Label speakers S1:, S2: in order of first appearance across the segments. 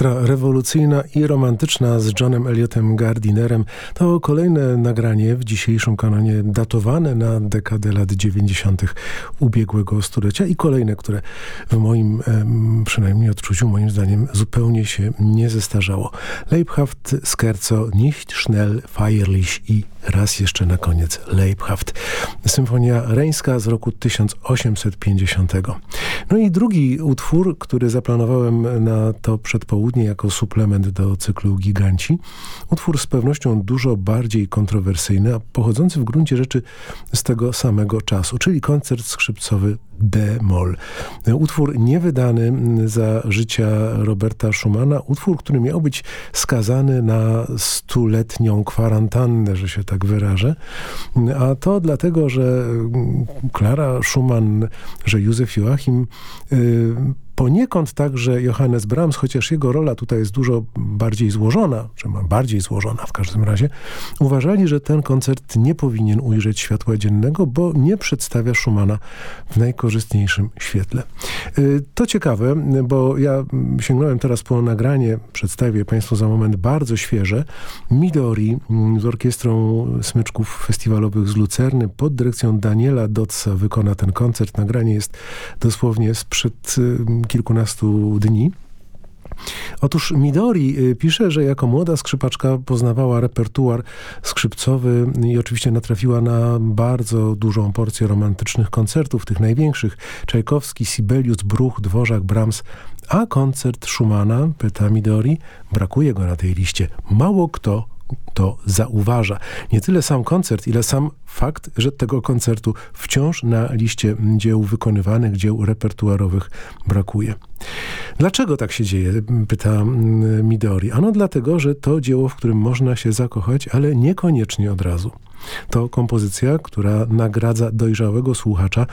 S1: Orkiestra rewolucyjna i romantyczna z Johnem Elliotem Gardinerem to kolejne nagranie w dzisiejszym kanonie datowane na dekadę lat 90. ubiegłego stulecia i kolejne, które w moim przynajmniej odczuciu, moim zdaniem zupełnie się nie zestarzało. Leibhaft, Scherzo, Nicht schnell, feierlich i raz jeszcze na koniec Leibhaft. Symfonia Reńska z roku 1850. No i drugi utwór, który zaplanowałem na to przedpołudnie jako suplement do cyklu Giganci. Utwór z pewnością dużo bardziej kontrowersyjny, a pochodzący w gruncie rzeczy z tego samego czasu, czyli koncert skrzypcowy D-moll. Utwór niewydany za życia Roberta Schumana, utwór, który miał być skazany na stuletnią kwarantannę, że się tak wyrażę. A to dlatego, że Klara Schumann, że Józef Joachim y, poniekąd także Johannes Brahms, chociaż jego rola tutaj jest dużo bardziej złożona, czy bardziej złożona w każdym razie, uważali, że ten koncert nie powinien ujrzeć światła dziennego, bo nie przedstawia Schumana w najkorzystniejszym świetle. Y, to ciekawe, bo ja sięgnąłem teraz po nagranie, przedstawię Państwu za moment bardzo świeże, Midori mm, z orkiestrą smyczków festiwalowych z Lucerny pod dyrekcją Daniela Dotsa wykona ten koncert. Nagranie jest dosłownie sprzed y, kilkunastu dni. Otóż Midori y, pisze, że jako młoda skrzypaczka poznawała repertuar skrzypcowy i oczywiście natrafiła na bardzo dużą porcję romantycznych koncertów, tych największych. Czajkowski, Sibelius, Bruch, Dworzak, Brahms, a koncert Schumana, pyta Midori, brakuje go na tej liście. Mało kto to zauważa. Nie tyle sam koncert, ile sam fakt, że tego koncertu wciąż na liście dzieł wykonywanych, dzieł repertuarowych brakuje. Dlaczego tak się dzieje? Pyta mm, Midori. Ano dlatego, że to dzieło, w którym można się zakochać, ale niekoniecznie od razu. To kompozycja, która nagradza dojrzałego słuchacza,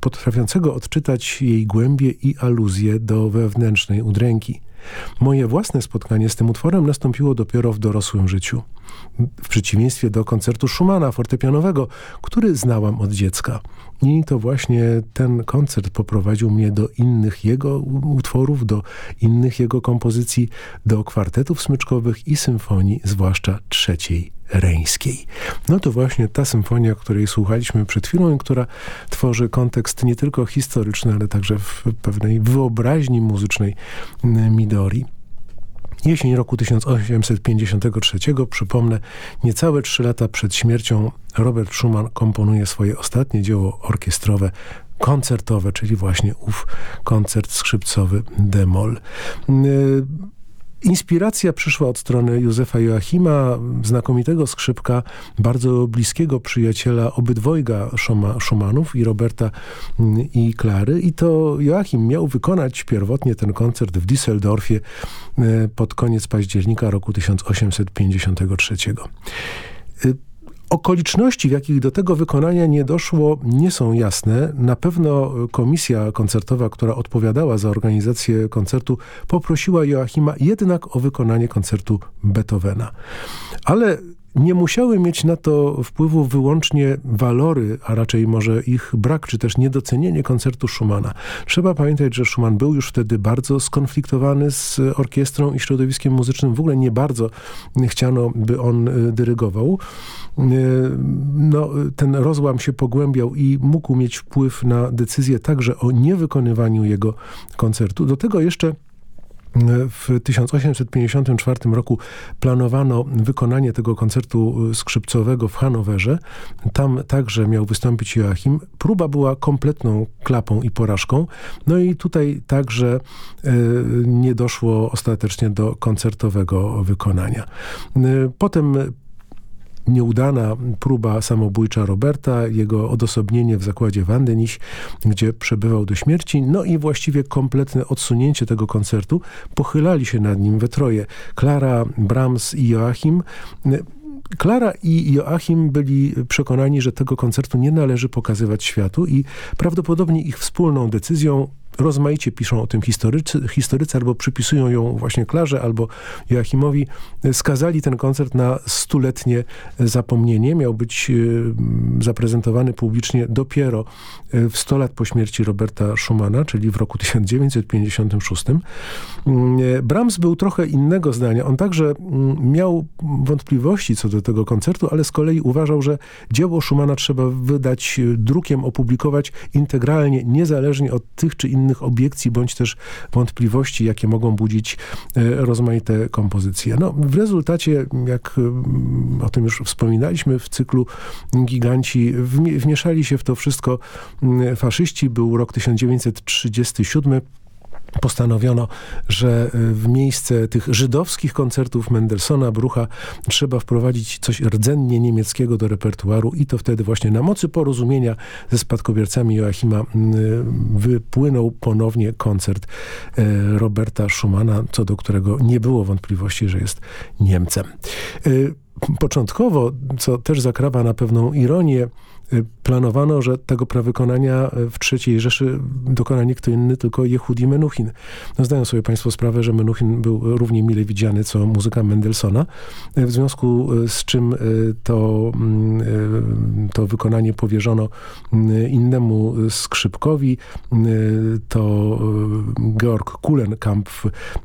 S1: potrafiącego odczytać jej głębie i aluzje do wewnętrznej udręki. Moje własne spotkanie z tym utworem nastąpiło dopiero w dorosłym życiu. W przeciwieństwie do koncertu Schumana fortepianowego, który znałam od dziecka. I to właśnie ten koncert poprowadził mnie do innych jego utworów, do innych jego kompozycji, do kwartetów smyczkowych i symfonii, zwłaszcza trzeciej reńskiej. No to właśnie ta symfonia, której słuchaliśmy przed chwilą i która tworzy kontekst nie tylko historyczny, ale także w pewnej wyobraźni muzycznej Midori. Jesień roku 1853, przypomnę, niecałe trzy lata przed śmiercią Robert Schumann komponuje swoje ostatnie dzieło orkiestrowe koncertowe, czyli właśnie ów koncert skrzypcowy D-moll. Inspiracja przyszła od strony Józefa Joachima, znakomitego skrzypka, bardzo bliskiego przyjaciela obydwojga Schumannów i Roberta mm, i Klary. I to Joachim miał wykonać pierwotnie ten koncert w Düsseldorfie e, pod koniec października roku 1853. Okoliczności, w jakich do tego wykonania nie doszło, nie są jasne. Na pewno komisja koncertowa, która odpowiadała za organizację koncertu, poprosiła Joachima jednak o wykonanie koncertu Beethovena. Ale nie musiały mieć na to wpływu wyłącznie walory, a raczej może ich brak, czy też niedocenienie koncertu Schumana. Trzeba pamiętać, że Schumann był już wtedy bardzo skonfliktowany z orkiestrą i środowiskiem muzycznym. W ogóle nie bardzo chciano, by on y, dyrygował. Y, no, ten rozłam się pogłębiał i mógł mieć wpływ na decyzję także o niewykonywaniu jego koncertu. Do tego jeszcze w 1854 roku planowano wykonanie tego koncertu skrzypcowego w Hanowerze. Tam także miał wystąpić Joachim. Próba była kompletną klapą i porażką. No i tutaj także e, nie doszło ostatecznie do koncertowego wykonania. E, potem nieudana próba samobójcza Roberta, jego odosobnienie w zakładzie Wandeniś, gdzie przebywał do śmierci, no i właściwie kompletne odsunięcie tego koncertu. Pochylali się nad nim we troje. Klara, Brahms i Joachim. Klara i Joachim byli przekonani, że tego koncertu nie należy pokazywać światu i prawdopodobnie ich wspólną decyzją rozmaicie piszą o tym historycy, historycy albo przypisują ją właśnie Klarze albo Joachimowi, skazali ten koncert na stuletnie zapomnienie. Miał być zaprezentowany publicznie dopiero w 100 lat po śmierci Roberta Schumana, czyli w roku 1956. Brahms był trochę innego zdania. On także miał wątpliwości co do tego koncertu, ale z kolei uważał, że dzieło Schumana trzeba wydać drukiem, opublikować integralnie, niezależnie od tych czy innych obiekcji, bądź też wątpliwości, jakie mogą budzić e, rozmaite kompozycje. No, w rezultacie, jak mm, o tym już wspominaliśmy w cyklu Giganci, wmieszali się w to wszystko mm, faszyści. Był rok 1937, postanowiono, że e, w miejsce tych żydowskich koncertów Mendelssohna, Brucha trzeba wprowadzić coś rdzennie niemieckiego do repertuaru i to wtedy właśnie na mocy porozumienia ze spadkobiercami Joachima wypłynął ponownie koncert e, Roberta Schumana, co do którego nie było wątpliwości, że jest Niemcem. E, początkowo, co też zakrawa na pewną ironię, planowano, że tego prawykonania y, w III Rzeszy dokona nie kto inny, tylko Jehudi Menuhin. No, zdają sobie państwo sprawę, że Menuhin był równie mile widziany, co muzyka Mendelssohna, y, w związku z czym to, mm, to wykonanie powierzono innemu skrzypkowi. To Georg Kulenkamp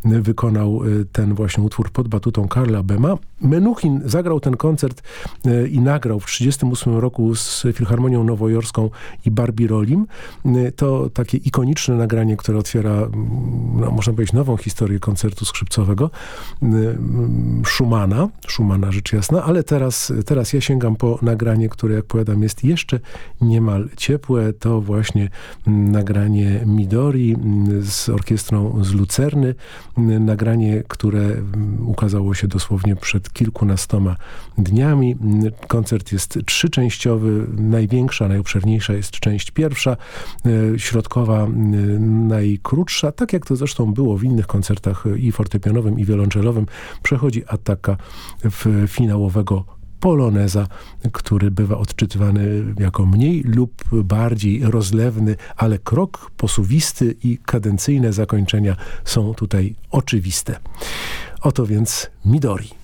S1: wykonał ten właśnie utwór pod batutą Karla Bema. Menuhin zagrał ten koncert i nagrał w 1938 roku z Filharmonią Nowojorską i Barbie Rolim. Y, to takie ikoniczne nagranie, które otwiera, mm, no, można powiedzieć, nową historię koncertu skrzypcowego y, mm, Schumana, Schumana rzecz jasna, ale teraz, teraz ja sięgam po nagranie, które jak powiadam jest jeszcze niemal ciepłe. To właśnie mm, nagranie Midori z orkiestrą z Lucerny. Nagranie, które ukazało się dosłownie przed kilkunastoma dniami. Koncert jest trzyczęściowy, największa, najobszerniejsza jest część pierwsza, e, środkowa najkrótsza, tak jak to zresztą było w innych koncertach i fortepianowym, i wiolonczelowym. Przechodzi ataka w finałowego poloneza, który bywa odczytywany jako mniej lub bardziej rozlewny, ale krok posuwisty i kadencyjne zakończenia są tutaj oczywiste. Oto więc Midori.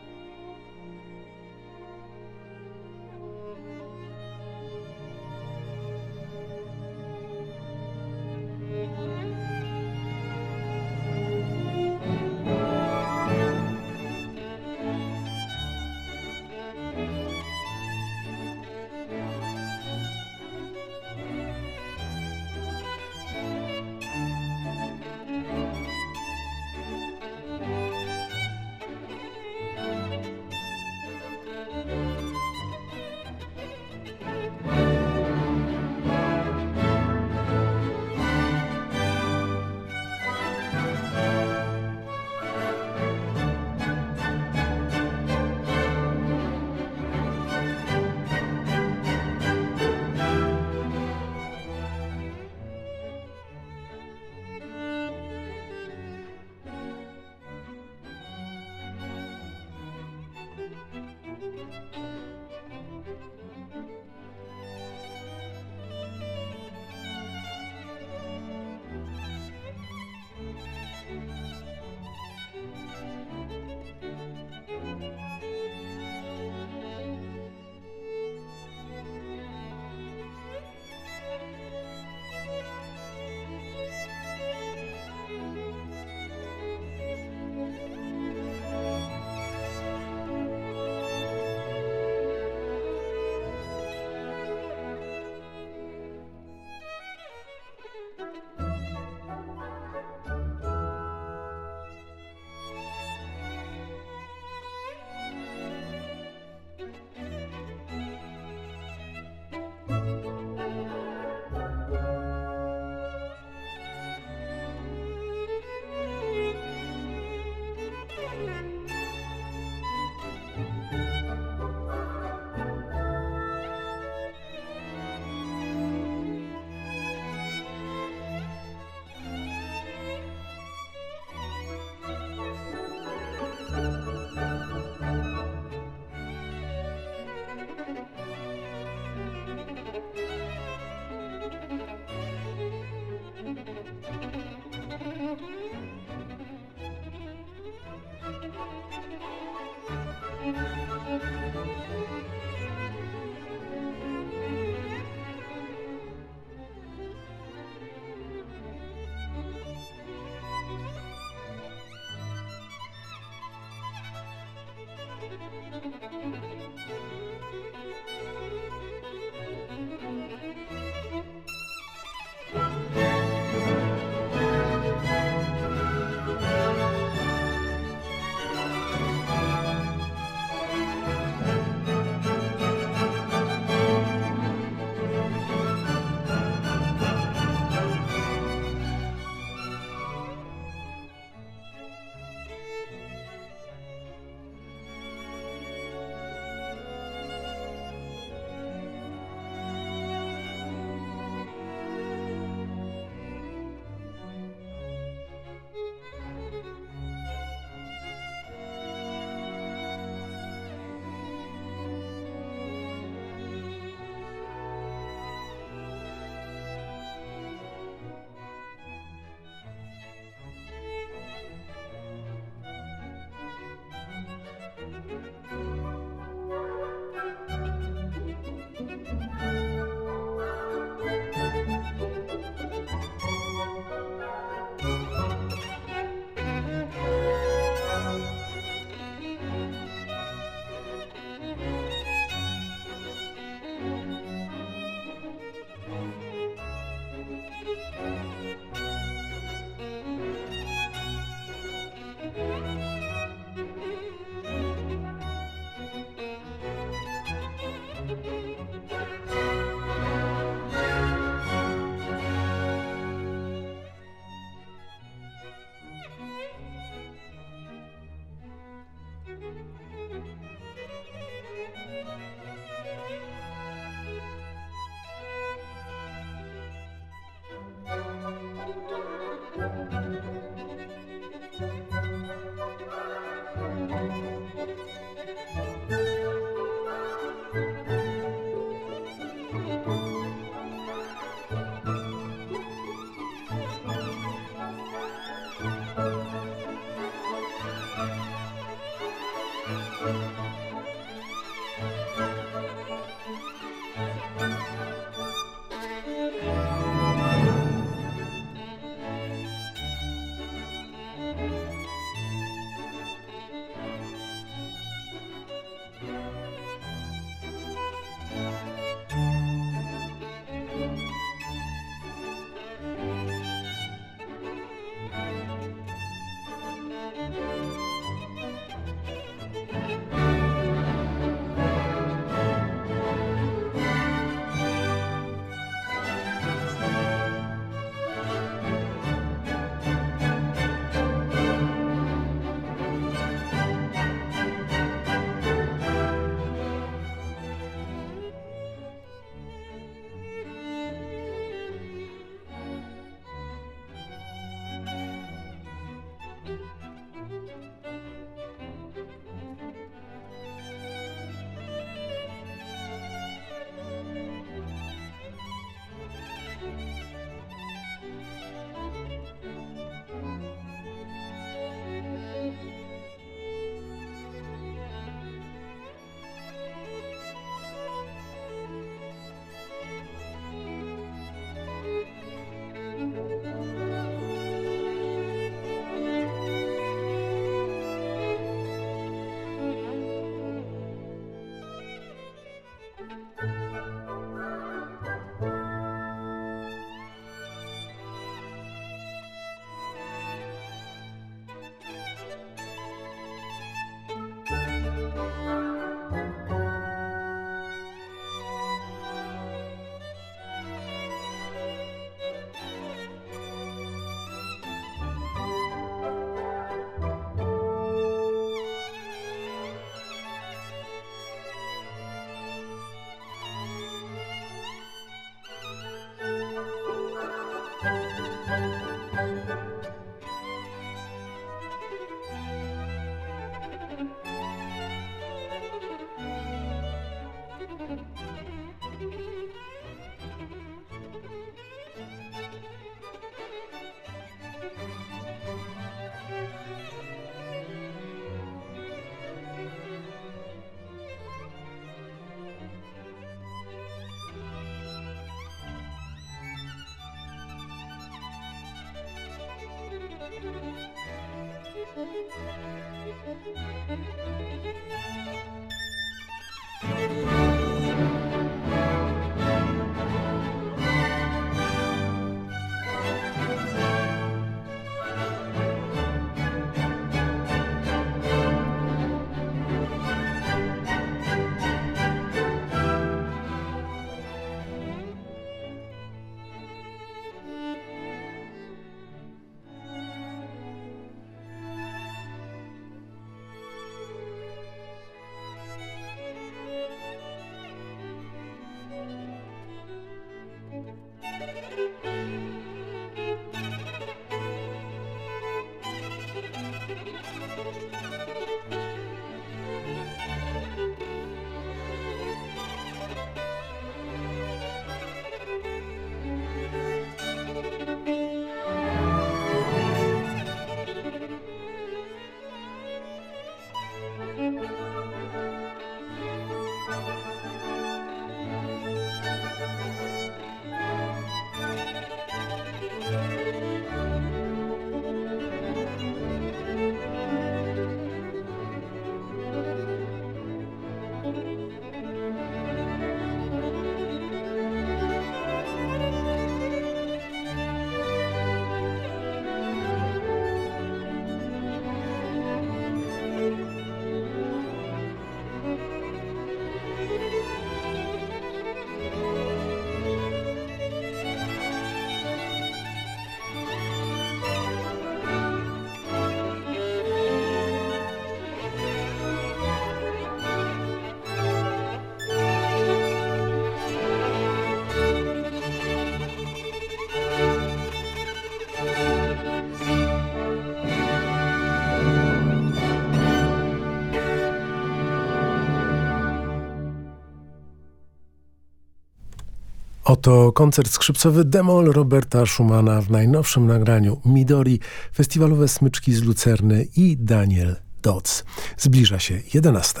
S1: Oto koncert skrzypcowy Demol Roberta Schumana w najnowszym nagraniu Midori, festiwalowe smyczki z Lucerny i Daniel Dodds. Zbliża się 11.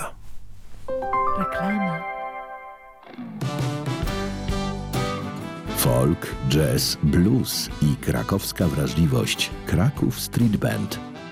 S2: Reklama.
S3: Folk, jazz, blues i krakowska wrażliwość Kraków Street Band.